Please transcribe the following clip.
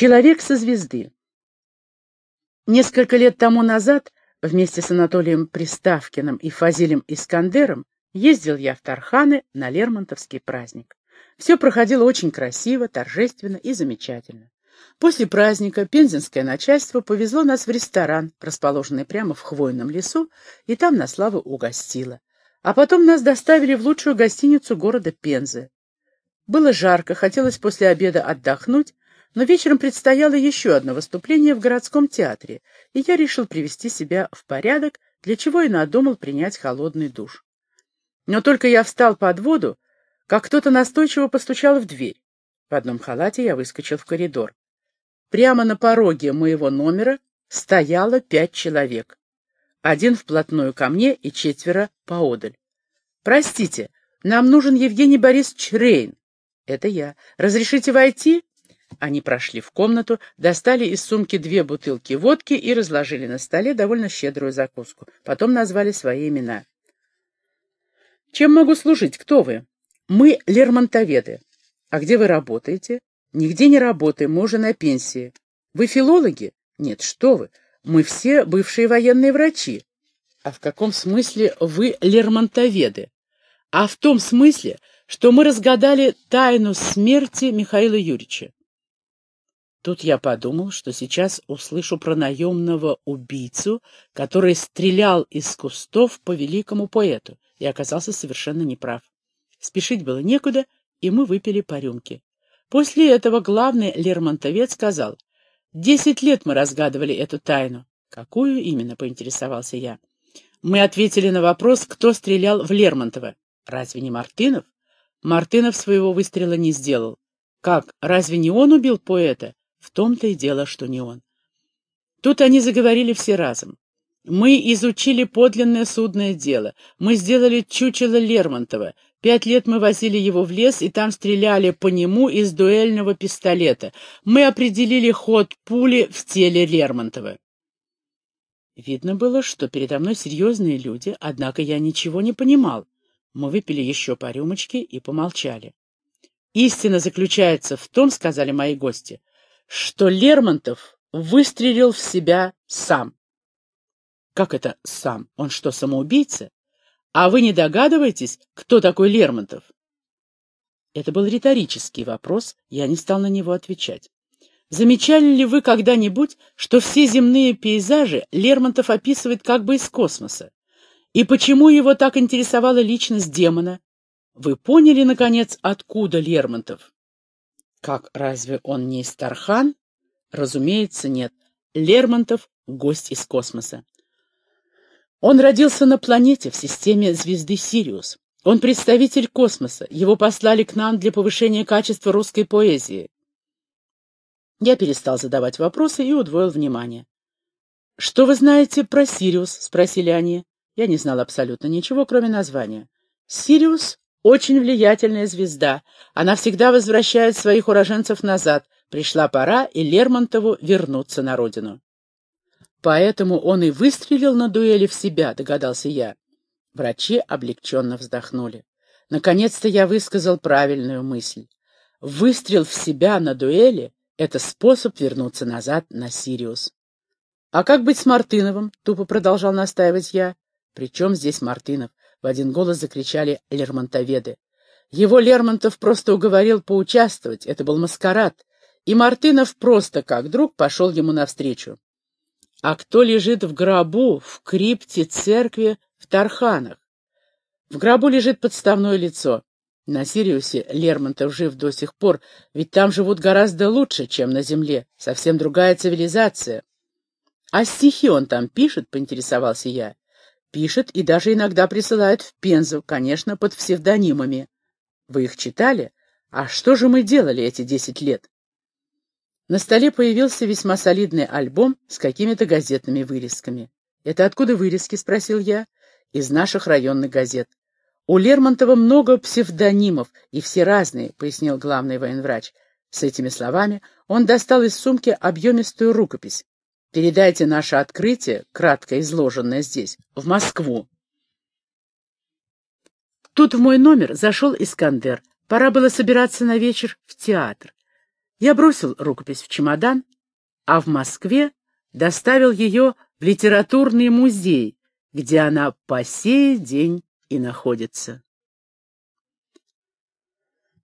Человек со звезды. Несколько лет тому назад вместе с Анатолием Приставкиным и Фазилем Искандером ездил я в Тарханы на Лермонтовский праздник. Все проходило очень красиво, торжественно и замечательно. После праздника пензенское начальство повезло нас в ресторан, расположенный прямо в хвойном лесу, и там на славу угостило. А потом нас доставили в лучшую гостиницу города Пензы. Было жарко, хотелось после обеда отдохнуть, но вечером предстояло еще одно выступление в городском театре, и я решил привести себя в порядок, для чего и надумал принять холодный душ. Но только я встал под воду, как кто-то настойчиво постучал в дверь. В одном халате я выскочил в коридор. Прямо на пороге моего номера стояло пять человек. Один вплотную ко мне и четверо поодаль. «Простите, нам нужен Евгений Борисович Рейн». «Это я. Разрешите войти?» Они прошли в комнату, достали из сумки две бутылки водки и разложили на столе довольно щедрую закуску. Потом назвали свои имена. «Чем могу служить? Кто вы?» «Мы лермонтоведы. А где вы работаете?» «Нигде не работаем, мы уже на пенсии. Вы филологи?» «Нет, что вы. Мы все бывшие военные врачи». «А в каком смысле вы лермонтоведы?» «А в том смысле, что мы разгадали тайну смерти Михаила Юрьевича. Тут я подумал, что сейчас услышу про наемного убийцу, который стрелял из кустов по великому поэту, и оказался совершенно неправ. Спешить было некуда, и мы выпили по рюмке. После этого главный Лермонтовец сказал, «Десять лет мы разгадывали эту тайну». «Какую именно?» — поинтересовался я. Мы ответили на вопрос, кто стрелял в Лермонтова. «Разве не Мартынов?» Мартынов своего выстрела не сделал. Как, разве не он убил поэта? В том-то и дело, что не он. Тут они заговорили все разом. Мы изучили подлинное судное дело. Мы сделали чучело Лермонтова. Пять лет мы возили его в лес, и там стреляли по нему из дуэльного пистолета. Мы определили ход пули в теле Лермонтова. Видно было, что передо мной серьезные люди, однако я ничего не понимал. Мы выпили еще по рюмочке и помолчали. «Истина заключается в том, — сказали мои гости, — что Лермонтов выстрелил в себя сам». «Как это сам? Он что, самоубийца? А вы не догадываетесь, кто такой Лермонтов?» Это был риторический вопрос, я не стал на него отвечать. Замечали ли вы когда-нибудь, что все земные пейзажи Лермонтов описывает как бы из космоса? И почему его так интересовала личность демона? Вы поняли, наконец, откуда Лермонтов? Как, разве он не из Тархан? Разумеется, нет. Лермонтов — гость из космоса. Он родился на планете в системе звезды Сириус. Он представитель космоса. Его послали к нам для повышения качества русской поэзии. Я перестал задавать вопросы и удвоил внимание. «Что вы знаете про Сириус?» — спросили они. Я не знал абсолютно ничего, кроме названия. Сириус — очень влиятельная звезда. Она всегда возвращает своих уроженцев назад. Пришла пора и Лермонтову вернуться на родину. Поэтому он и выстрелил на дуэли в себя, догадался я. Врачи облегченно вздохнули. Наконец-то я высказал правильную мысль. Выстрел в себя на дуэли — это способ вернуться назад на Сириус. — А как быть с Мартыновым? — тупо продолжал настаивать я. «Причем здесь Мартынов?» — в один голос закричали лермонтоведы. Его Лермонтов просто уговорил поучаствовать, это был маскарад, и Мартынов просто, как друг, пошел ему навстречу. А кто лежит в гробу, в крипте церкви, в Тарханах? В гробу лежит подставное лицо. На Сириусе Лермонтов жив до сих пор, ведь там живут гораздо лучше, чем на Земле, совсем другая цивилизация. — А стихи он там пишет, — поинтересовался я. Пишет и даже иногда присылает в Пензу, конечно, под псевдонимами. Вы их читали? А что же мы делали эти десять лет? На столе появился весьма солидный альбом с какими-то газетными вырезками. «Это откуда вырезки?» — спросил я. «Из наших районных газет». «У Лермонтова много псевдонимов, и все разные», — пояснил главный военврач. С этими словами он достал из сумки объемистую рукопись. Передайте наше открытие, кратко изложенное здесь, в Москву. Тут в мой номер зашел Искандер. Пора было собираться на вечер в театр. Я бросил рукопись в чемодан, а в Москве доставил ее в литературный музей, где она по сей день и находится.